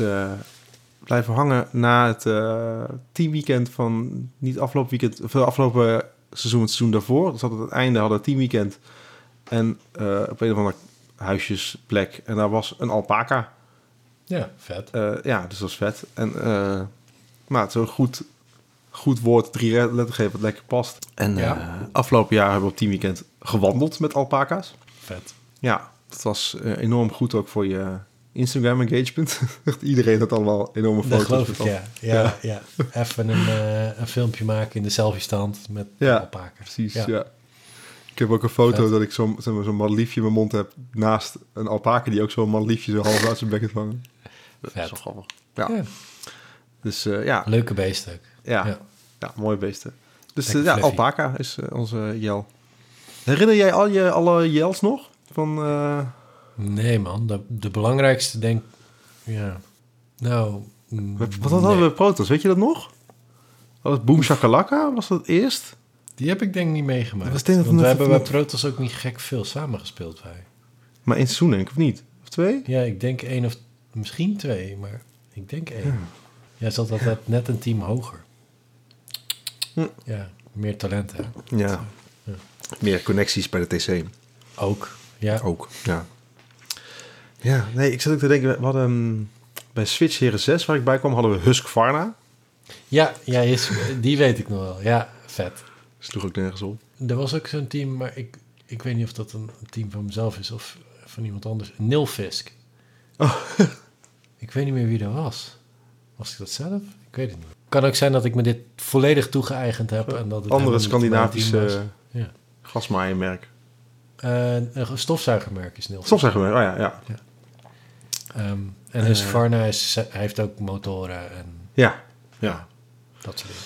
blijven hangen na het eh teamweekend van niet afgelopen weekend, of eh, afgelopen seizoen, het seizoen daarvoor. Dus hadden we het einde hadden we teamweekend en eh, op een of andere huisjesplek en daar was een alpaca. Ja, vet. Ja, dus dat was vet. En maar het is een goed, goed woord, drie letters geven wat lekker past. En Ja. afgelopen jaar hebben we op teamweekend gewandeld met alpaca's. Vet. Ja, dat was enorm goed ook voor je Instagram engagement. *laughs* Iedereen had allemaal enorme Dat foto's. geloof ik, ja. Ja, ja. Even een, eh, een filmpje maken in de selfie-stand met Ja, alpaca. Precies, Ja. ja. Ik heb ook een foto Vet. dat ik zo'n zeg maar, zo'n madeliefje in mijn mond heb... naast een alpaca die ook zo'n madeliefje zo half uit zijn bek heeft hangen. Dat is Vet. wel grappig. Ja, Ja. dus eh, ja, Leuke beest ook. ja, Ja. ja. mooie beesten. Dus eh, ja, fluffy. alpaca is onze jel. Herinner jij al je alle jels nog? Van, eh, Nee, man. De, de belangrijkste denk Ja. Nou... mm, wat wat hadden we Protos? Weet je dat nog? Was het Boom Shakalaka? Was dat eerst? Die heb ik denk ik niet meegemaakt. Dat denk Want we hebben bij Protos ook niet gek veel samengespeeld wij. Maar één seizoen denk ik, of niet? Of twee? Ja, ik denk één of misschien twee, maar ik denk één. Ja, zat altijd net een team hoger. Hm. Ja, meer talent hè. Ja. Meer connecties bij de TC. Ook. Ja. Ook, ja. Ja, nee, ik zat ook te denken, we hadden ehm, bij Switch Heren 6, waar ik bij kwam, hadden we Husk Varna. Ja, ja is, die weet ik nog wel. Ja, vet. Sloeg ook nergens op. Er was ook zo'n team, maar ik, ik weet niet of dat een team van mezelf is of van iemand anders. Nilfisk. Oh. *laughs* Ik weet niet meer wie dat was. Was ik dat zelf? Ik weet het niet. Kan ook zijn dat ik me dit volledig toegeëigend heb. En dat het Andere Scandinavische. Ja. gasmaaienmerk. Eh, een stofzuigermerk is Nilfisk. Stofzuigermerk, oh ja, ja. Ehm, en dus Eh. Varna is, hij heeft ook motoren en Ja, ja. dat soort dingen.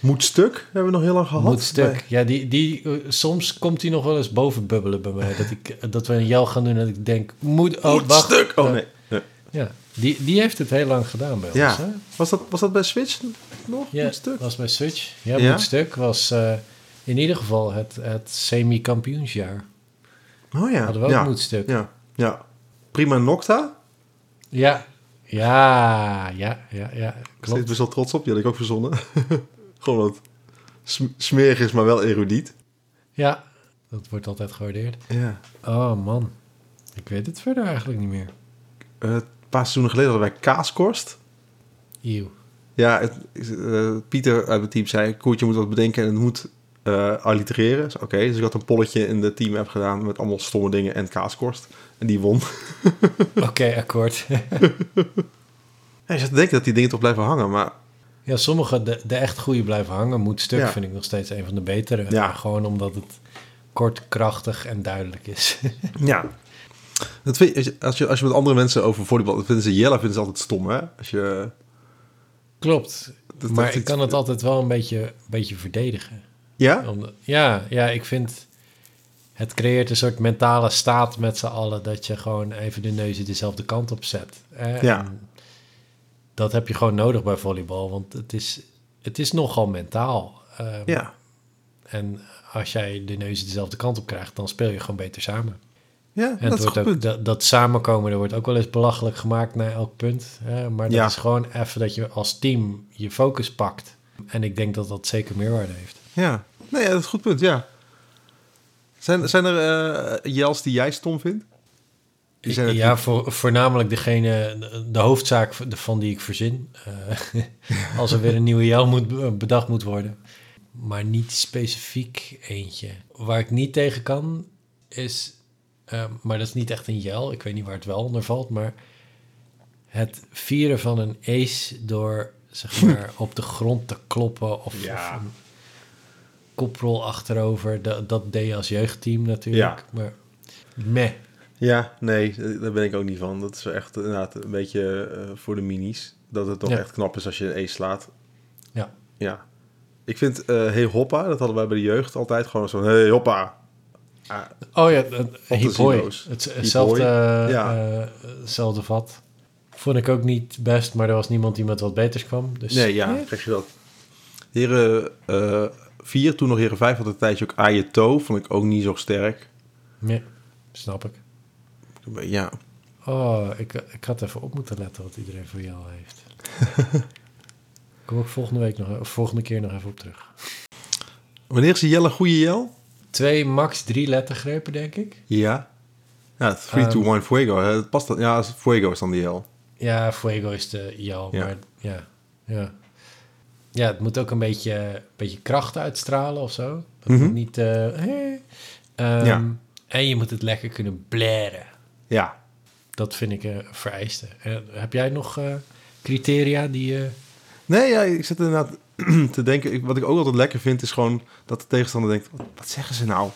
Moet stuk hebben we nog heel lang gehad. Moet stuk. Nee. Ja, die, die, eh, soms komt hij nog wel eens boven bubbelen bij mij. Dat, ik, dat we een jel gaan doen en dat ik denk, moet, oh, Moet wacht. stuk! Oh nee. nee. Ja, die, die heeft het heel lang gedaan bij Ja. ons. Hè? Was, dat, was dat bij Switch nog? Ja, Moet stuk? was bij Switch. Ja, Ja? Moet Stuk was eh, in ieder geval het, het semi-kampioensjaar. Oh ja. Hadden we ook ja. Moet Stuk. Ja. Ja. Prima Nocta. ja, ja, ja, ja, Klopt. Ik ben zo trots op. Die had ik ook verzonnen. *laughs* Gewoon wat sm- smerig is, maar wel erudiet. Ja, dat wordt altijd gewaardeerd. Ja. Oh man, ik weet het verder eigenlijk niet meer. Eh, een paar seizoenen geleden hadden wij kaaskorst. Eeuw. Ja, het, eh, Pieter uit het team zei... Koertje moet wat bedenken en het moet eh allitereren. Dus Oké, dus ik had een polletje in de team app gedaan... met allemaal stomme dingen en kaaskorst. En die won. *laughs* Oké, akkoord. *laughs* Ja, je zat te denken dat die dingen toch blijven hangen, maar... Ja, sommige, de, de echt goede blijven hangen. Moet stuk Ja. vind ik nog steeds een van de betere. Ja. Gewoon omdat het kort, krachtig en duidelijk is. *laughs* Ja. Dat vind, je- als, je, als je met andere mensen over volleybal... dat vinden ze Jelle vinden ze altijd stom, hè? Als je... Klopt. dat- maar dat- ik kan het altijd wel een beetje, beetje verdedigen. Ja? Omdat, ja, ja, ik vind... Het creëert een soort mentale staat met z'n allen... dat je gewoon even de neuzen dezelfde kant op zet. Hè? Ja. Dat heb je gewoon nodig bij volleybal. Want het is, het is nogal mentaal. Ehm, Ja. En als jij de neuzen dezelfde kant op krijgt... dan speel je gewoon beter samen. Ja, En dat wordt ook, dat, dat samenkomen, er wordt ook wel eens belachelijk gemaakt naar elk punt. Hè? Maar dat Ja. is gewoon even dat je als team je focus pakt. En ik denk dat dat zeker meerwaarde heeft. Ja. Nee, ja, dat is een goed punt, ja. Zijn, zijn er eh Jels die jij stom vindt? Die zijn ja, voor, voornamelijk degene, de, de hoofdzaak van die ik verzin. Eh, *laughs* als er weer een nieuwe jou moet, bedacht moet worden. Maar niet specifiek eentje. Waar ik niet tegen kan, is... eh, maar dat is niet echt een jel. Ik weet niet waar het wel onder valt. Maar het vieren van een ace door, zeg *laughs* maar, op de grond te kloppen... of, Ja. of een koprol achterover. Dat, dat deed je als jeugdteam natuurlijk. Maar meh. Ja, nee, daar ben ik ook niet van. Dat is echt inderdaad een beetje eh, voor de minis. Dat het toch Ja. echt knap is als je een E slaat. Ja. Ja. Ik vind eh Hey Hoppa, dat hadden wij bij de jeugd altijd gewoon zo'n Hey Hoppa. Ah, Oh ja. Fantasieloos. Het, hetzelfde, ja. eh, hetzelfde vat. Vond ik ook niet best, maar er was niemand die met wat beters kwam. Dus, nee, ja, krijg je dat. Heren 4, toen nog heren 5 had een tijdje ook Ayeto. Vond ik ook niet zo sterk. nee, snap ik. Ja, Oh, ik, ik had even op moeten letten wat iedereen voor jou heeft. *laughs* Kom ik volgende week nog, of volgende keer nog even op terug. wanneer is Jelle goede Jel? Twee, max drie lettergrepen, denk ik. Ja. Ja, 3 to Ehm, 1 Fuego. hè. Het past dan, ja, Fuego is dan die Jel. Ja, Fuego is de jou, Ja. maar ja, ja. Ja, het moet ook een beetje, beetje kracht uitstralen of zo. Het Mhm. moet niet... eh, hè. Ehm, Ja. En je moet het lekker kunnen blaren. Ja. Dat vind ik een vereiste. Eh, heb jij nog eh, criteria die... eh Nee, ja, ik zit inderdaad *clears throat* te denken. ik- Wat ik ook altijd lekker vind, is gewoon dat de tegenstander denkt: wat, wat zeggen ze nou?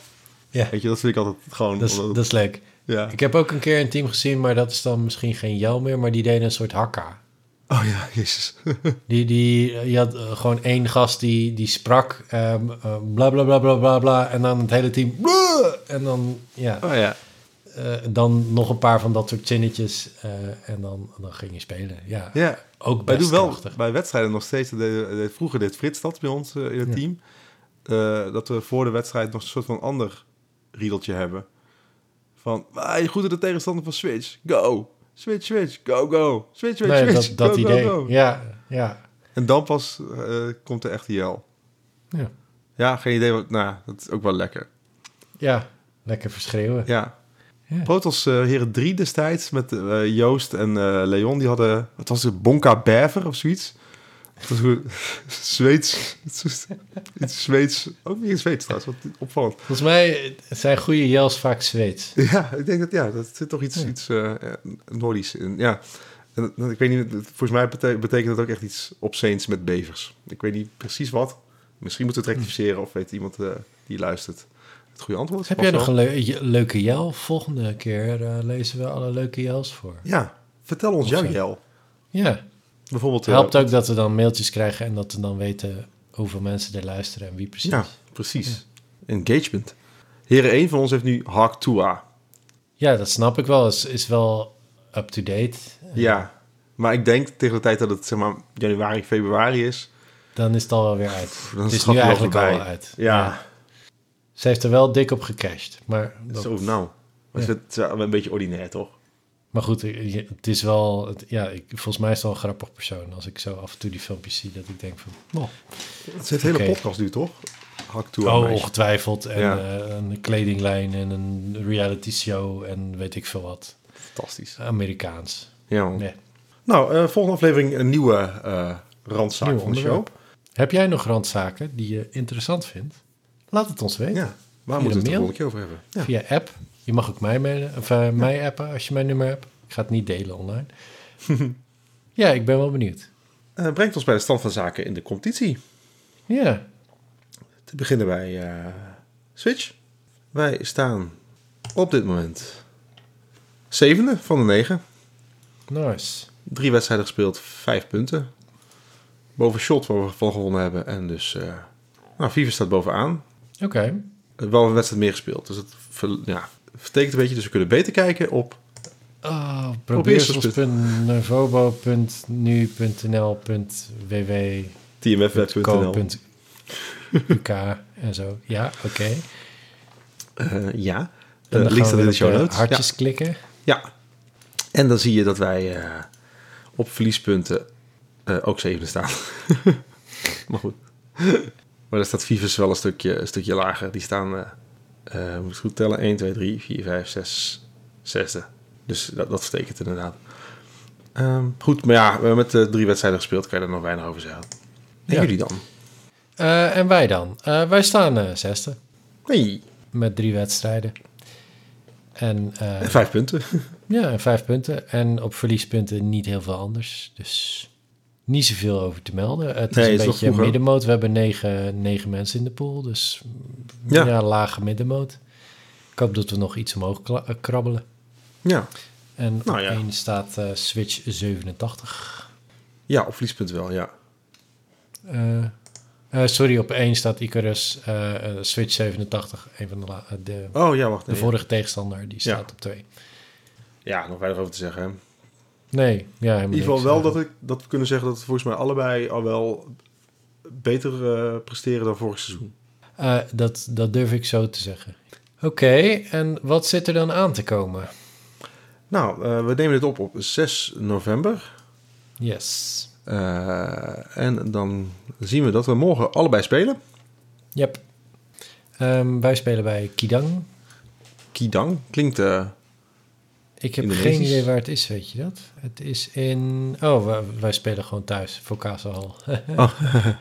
ja, Weet je, dat vind ik altijd gewoon. dat is, dat is leuk. ja. Ik heb ook een keer een team gezien, maar dat is dan misschien geen jou meer, maar die deden een soort hakka. Oh ja, jezus. *laughs* Die, die, je had eh, gewoon één gast die, die sprak, eh, bla bla bla bla bla bla, en dan het hele team, en dan, ja, Oh ja. eh, dan nog een paar van dat soort zinnetjes, eh, en dan, dan ging je spelen. Ja, Ja, ook wij best doen wel krachtig. bij wedstrijden nog steeds. deed- deed- vroeger deed Frits dat bij ons eh, in het Ja. team. eh, dat we voor de wedstrijd nog een soort van ander riedeltje hebben. Van, ah, je goed de tegenstander van Switch. Go. Switch, switch. Go, go. Switch, switch, Nee, switch. dat, dat go, idee. Go, go. Ja, ja, En dan pas eh, komt de echte jel. ja. Ja, geen idee wat. Nou, dat is ook wel lekker. Ja, lekker verschreeuwen. Ja. Ja. Protos eh, Heren 3 destijds met eh, Joost en eh, Leon. Die hadden, wat was het, Bonka Bever of zoiets. Dat goed. Zweeds. Iets Zweeds. Ook weer in Zweeds trouwens, wat opvallend. Volgens mij zijn goede Jels vaak Zweeds. Ja, ik denk dat ja, dat zit toch iets, Ja. iets eh, Noordisch in. Ja, en, dat- ik weet niet, volgens mij bete- betekent het ook echt iets obsceens met bevers. Ik weet niet precies wat. Misschien moeten we het rectificeren of weet iemand eh, die luistert het goede antwoord. Heb jij nog een leuke Jel? Volgende keer eh, lezen we alle leuke Jels voor. Ja, vertel ons Of jouw. Jel. Ja, Bijvoorbeeld. het eh, helpt ook dat we dan mailtjes krijgen en dat we dan weten hoeveel mensen er luisteren en wie precies. Ja, precies. Engagement. Heren 1 van ons heeft nu Hawk Tua. Ja, dat snap ik wel. Is, is wel up-to-date. Ja, maar ik denk tegen de tijd dat het zeg maar januari, februari is, Dan is het al wel weer uit. dan het is nu eigenlijk al wel uit. Ja, Ze heeft er wel dik op gecashed. Maar, dat- zo nou. Maar Ja. Het is wel een beetje ordinair, toch? Maar goed, je- het is wel... Het, ja, ik, volgens mij is het wel een grappig persoon. Als ik zo af en toe die filmpjes zie, dat ik denk van... Het zit hele podcast nu, toch? Hawk Tua. Oh, ongetwijfeld. En Ja. eh, een kledinglijn en een reality show en weet ik veel wat. Fantastisch. Amerikaans. Ja. Nee. Nou, eh, volgende aflevering een nieuwe eh randzaak van de show. Heb jij nog randzaken die je interessant vindt? Laat het ons weten. Ja, waar moeten we het de volgende keer over hebben? Ja. Via app. Je mag ook mij mailen, of eh, mij appen als je mijn nummer hebt. Ik ga het niet delen online. *laughs* ja, ik ben wel benieuwd. Eh, brengt ons bij de stand van zaken in de competitie. Ja, Te beginnen bij eh, Switch. Wij staan op dit moment zevende van de negen. nice. Drie wedstrijden gespeeld, vijf punten. Boven Shot waar we van gewonnen hebben. En dus, eh nou, FIFA staat bovenaan. Oké. Wel een wedstrijd meer gespeeld. Dus het ja, vertekent een beetje. Dus we kunnen beter kijken op... Oh, probeersels.novobo.nu.nl.ww tmfweb.nl. en zo. Ja, oké. Eh, ja, En Eh, dan links gaan staat we in de op show de notes. hartjes klikken. Ja. En dan zie je dat wij eh, op verliespunten eh, ook zevende staan. *laughs* maar goed. Maar daar staat Vivus wel een stukje, een stukje lager. Die staan, eh eh, moet ik goed tellen, 1, 2, 3, 4, 5, 6, zesde. Dus dat, dat vertekent inderdaad. Ehm, goed, maar ja, we hebben met de drie wedstrijden gespeeld. Kan je daar nog weinig over zeggen. En Ja. jullie dan? Eh, en wij dan? Eh, wij staan eh, zesde Nee, met drie wedstrijden. En eh, en vijf punten. *laughs* ja, en vijf punten. En op verliespunten niet heel veel anders. Dus niet zoveel over te melden. Het Nee, is een is beetje middenmoot. We hebben negen, negen mensen in de pool. Dus Ja. ja, lage middenmoot. Ik hoop dat we nog iets omhoog eh, krabbelen. Ja, En Nou op ja. één staat eh, Switch 87. ja op verliespunten wel, ja. Eh, sorry, op één staat Icarus Switch 87. Een van de, la- de, Oh ja, wacht. de vorige tegenstander, die staat op twee. Ja, nog weinig over te zeggen. Nee, ja, In ieder geval wel dat, ik, dat we kunnen zeggen dat we volgens mij allebei al wel beter eh, presteren dan vorig seizoen. Eh, dat, dat durf ik zo te zeggen. Oké, en wat zit er dan aan te komen? Nou, eh, we nemen dit op op 6 november. Yes. En dan zien we dat we morgen allebei spelen. Yep. Ehm, wij spelen bij Kidang. Kidang klinkt... eh, Ik heb geen idee waar het is, weet je dat? Het is in... Oh, wij, wij spelen gewoon thuis, voor Kazenhal. *laughs* Oh. *laughs*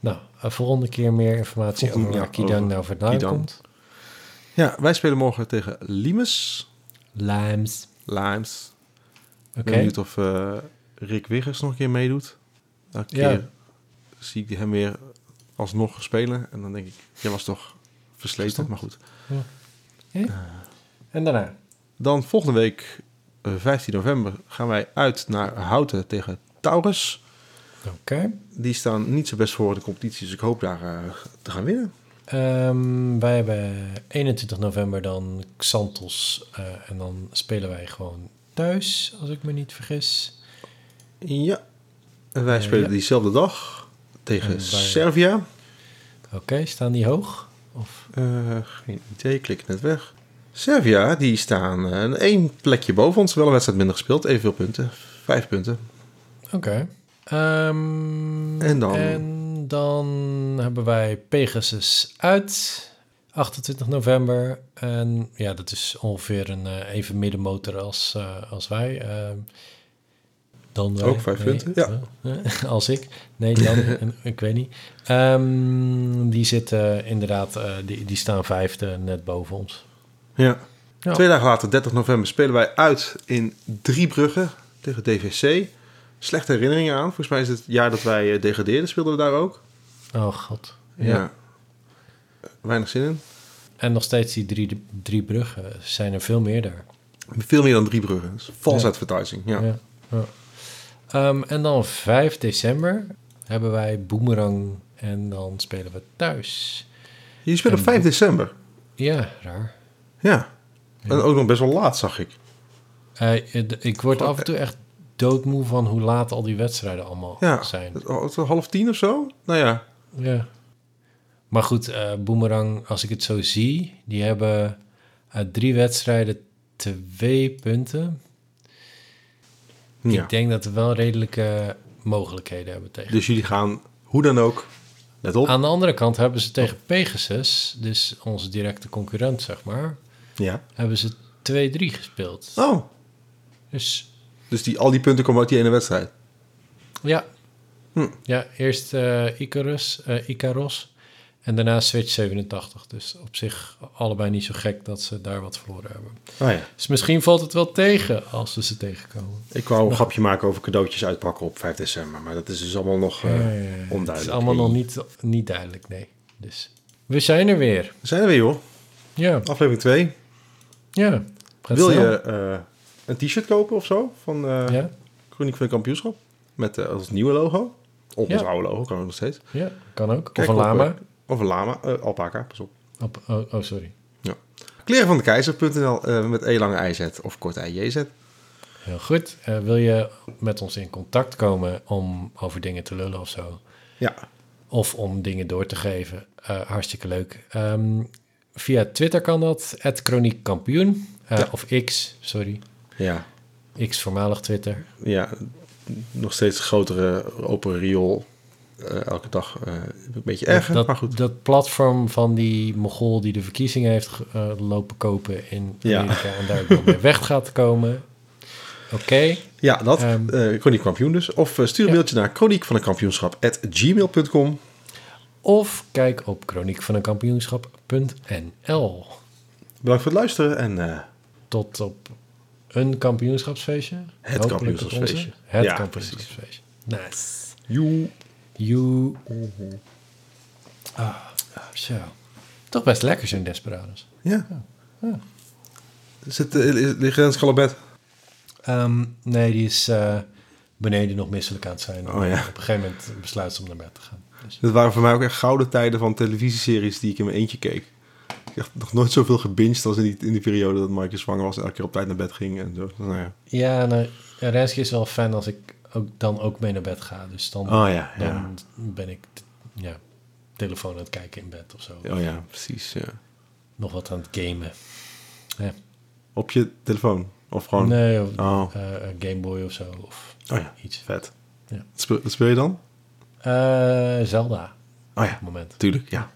nou, eh, volgende keer meer informatie Volgende- over waar ja, Kidang over nou vandaan komt. ja, wij spelen morgen tegen Limes. Limes. Limes. Oké. Ik ben benieuwd of eh, Rick Wiggers nog een keer meedoet. Elke Ja. keer zie ik hem weer alsnog spelen. En dan denk ik, jij was toch versleten, maar goed. En daarna? Dan volgende week, eh, 15 november, gaan wij uit naar Houten tegen Taurus. Oké. Die staan niet zo best voor de competitie, dus ik hoop daar eh, te gaan winnen. Ehm, wij hebben 21 november dan Xantos. eh, en dan spelen wij gewoon thuis, als ik me niet vergis. Ja. En wij Eh, spelen ja. diezelfde dag tegen wij- Servië. Oké, staan die hoog? Of? Eh, geen idee, klik net weg. Servië, die staan eh, één plekje boven ons. Wel een wedstrijd minder gespeeld, evenveel punten. Vijf punten. Oké. Ehm, En dan? En dan hebben wij Pegasus uit. 28 november. En ja, dat is ongeveer een eh, even middenmotor als, eh, als wij. Ehm, dan wij. Ook 25, Nee, eh, als ik. Nee, dan, *laughs* ik weet niet. Ehm, die zitten inderdaad, die, die staan vijfde net boven ons. Ja. Ja. Twee dagen later, 30 november, spelen wij uit in Driebrugge tegen DVC. Slechte herinneringen aan. Volgens mij is het jaar dat wij eh, degradeerden, speelden we daar ook. Oh god. Ja. Weinig zin in. En nog steeds die drie, drie bruggen zijn er veel meer daar. Veel meer dan Driebrugge. Dat is false Ja. advertising. Ja. Ja. Ehm, en dan 5 december hebben wij Boomerang en dan spelen we thuis. Je speelt op En- 5 december. Ja, raar. Ja. En ook nog best wel laat, zag ik. Eh, eh, ik word af en toe echt doodmoe van hoe laat al die wedstrijden allemaal Ja. zijn. Half tien of zo? Nou ja. Ja. Maar goed, eh Boomerang, als ik het zo zie, die hebben uit drie wedstrijden twee punten. ja. Ik denk dat we wel redelijke mogelijkheden hebben tegen. Dus jullie gaan hoe dan ook, let op. Aan de andere kant hebben ze tegen Pegasus, dus onze directe concurrent, zeg maar, Ja. hebben ze 2-3 gespeeld. Oh, Dus dus die, al die punten komen uit die ene wedstrijd. ja, Hm. ja eerst eh Icarus, eh, Icaros en daarna Switch 87. Dus op zich allebei niet zo gek dat ze daar wat verloren hebben. Oh ja. Dus misschien valt het wel tegen als we ze tegenkomen. Ik wou een grapje maken over cadeautjes uitpakken op 5 december. Maar dat is dus allemaal nog eh, Eh, onduidelijk. Het is allemaal nog niet, niet duidelijk, nee. Dus we zijn er weer. We zijn er weer, joh. Ja, Aflevering 2. Ja. Wil snel. je eh, een t-shirt kopen of zo? Van eh Ja, Chroniek van Kampioenschap? Met eh, als nieuwe logo. Of Ja. ons oude logo, kan ook nog steeds. ja, kan ook. Kijk of een lama. eh, Of een lama. eh, alpaca, pas op. Op, oh, oh, sorry. Kleren van de keizer.nl eh, met E lange IZ of korte IJZ. Heel goed. Eh, wil je met ons in contact komen om over dingen te lullen of zo? Ja. Of om dingen door te geven? Eh, hartstikke leuk. Ehm, via Twitter kan dat, @chroniekkampioen Eh, Ja. Of X, sorry. Ja. X voormalig Twitter. ja, nog steeds grotere open riool. Eh, elke dag eh, een beetje erger, dat, maar goed. dat platform van die Mogol die de verkiezingen heeft lopen kopen in Ja. Amerika en daar dan weer weg gaat komen. Oké. Ja, dat. Ehm. eh Chroniek Kampioen dus. Of stuur een Ja. mailtje naar chroniek van een kampioenschap.gmail.com. Of kijk op chroniekvaneenkampioenschap.nl. Bedankt voor het luisteren en eh, Tot op een kampioenschapsfeestje. Het kampioenschapsfeestje. Het Ja, kampioenschapsfeestje. Nice. joe. You. Ah, zo. Toch best lekker zo'n Desperados. Ja. Ja. Zit, eh, ligt er een schalabed? Ehm, nee, die is eh, beneden nog misselijk aan het zijn. Oh ja. Op een gegeven moment besluit ze om naar bed te gaan. Dus, Dat waren voor mij ook echt gouden tijden van televisieseries die ik in mijn eentje keek. Ik heb nog nooit zoveel gebinged als in die, in die periode dat Maaike zwanger was. Elke keer op tijd naar bed ging en zo. Nou ja. ja, nou, Renske is wel fan als ik ook, dan ook mee naar bed ga. Dus dan, Oh ja, ja. dan ben ik ja, telefoon aan het kijken in bed of zo. Oh ja, precies. Ja. Nog wat aan het gamen. Op je telefoon? Of gewoon... Nee, of, Oh. eh, een Game Boy of zo. Of Oh ja, iets. vet. Ja. Speel, wat speel je dan? Eh, Zelda, Oh ja, moment. tuurlijk. Ja.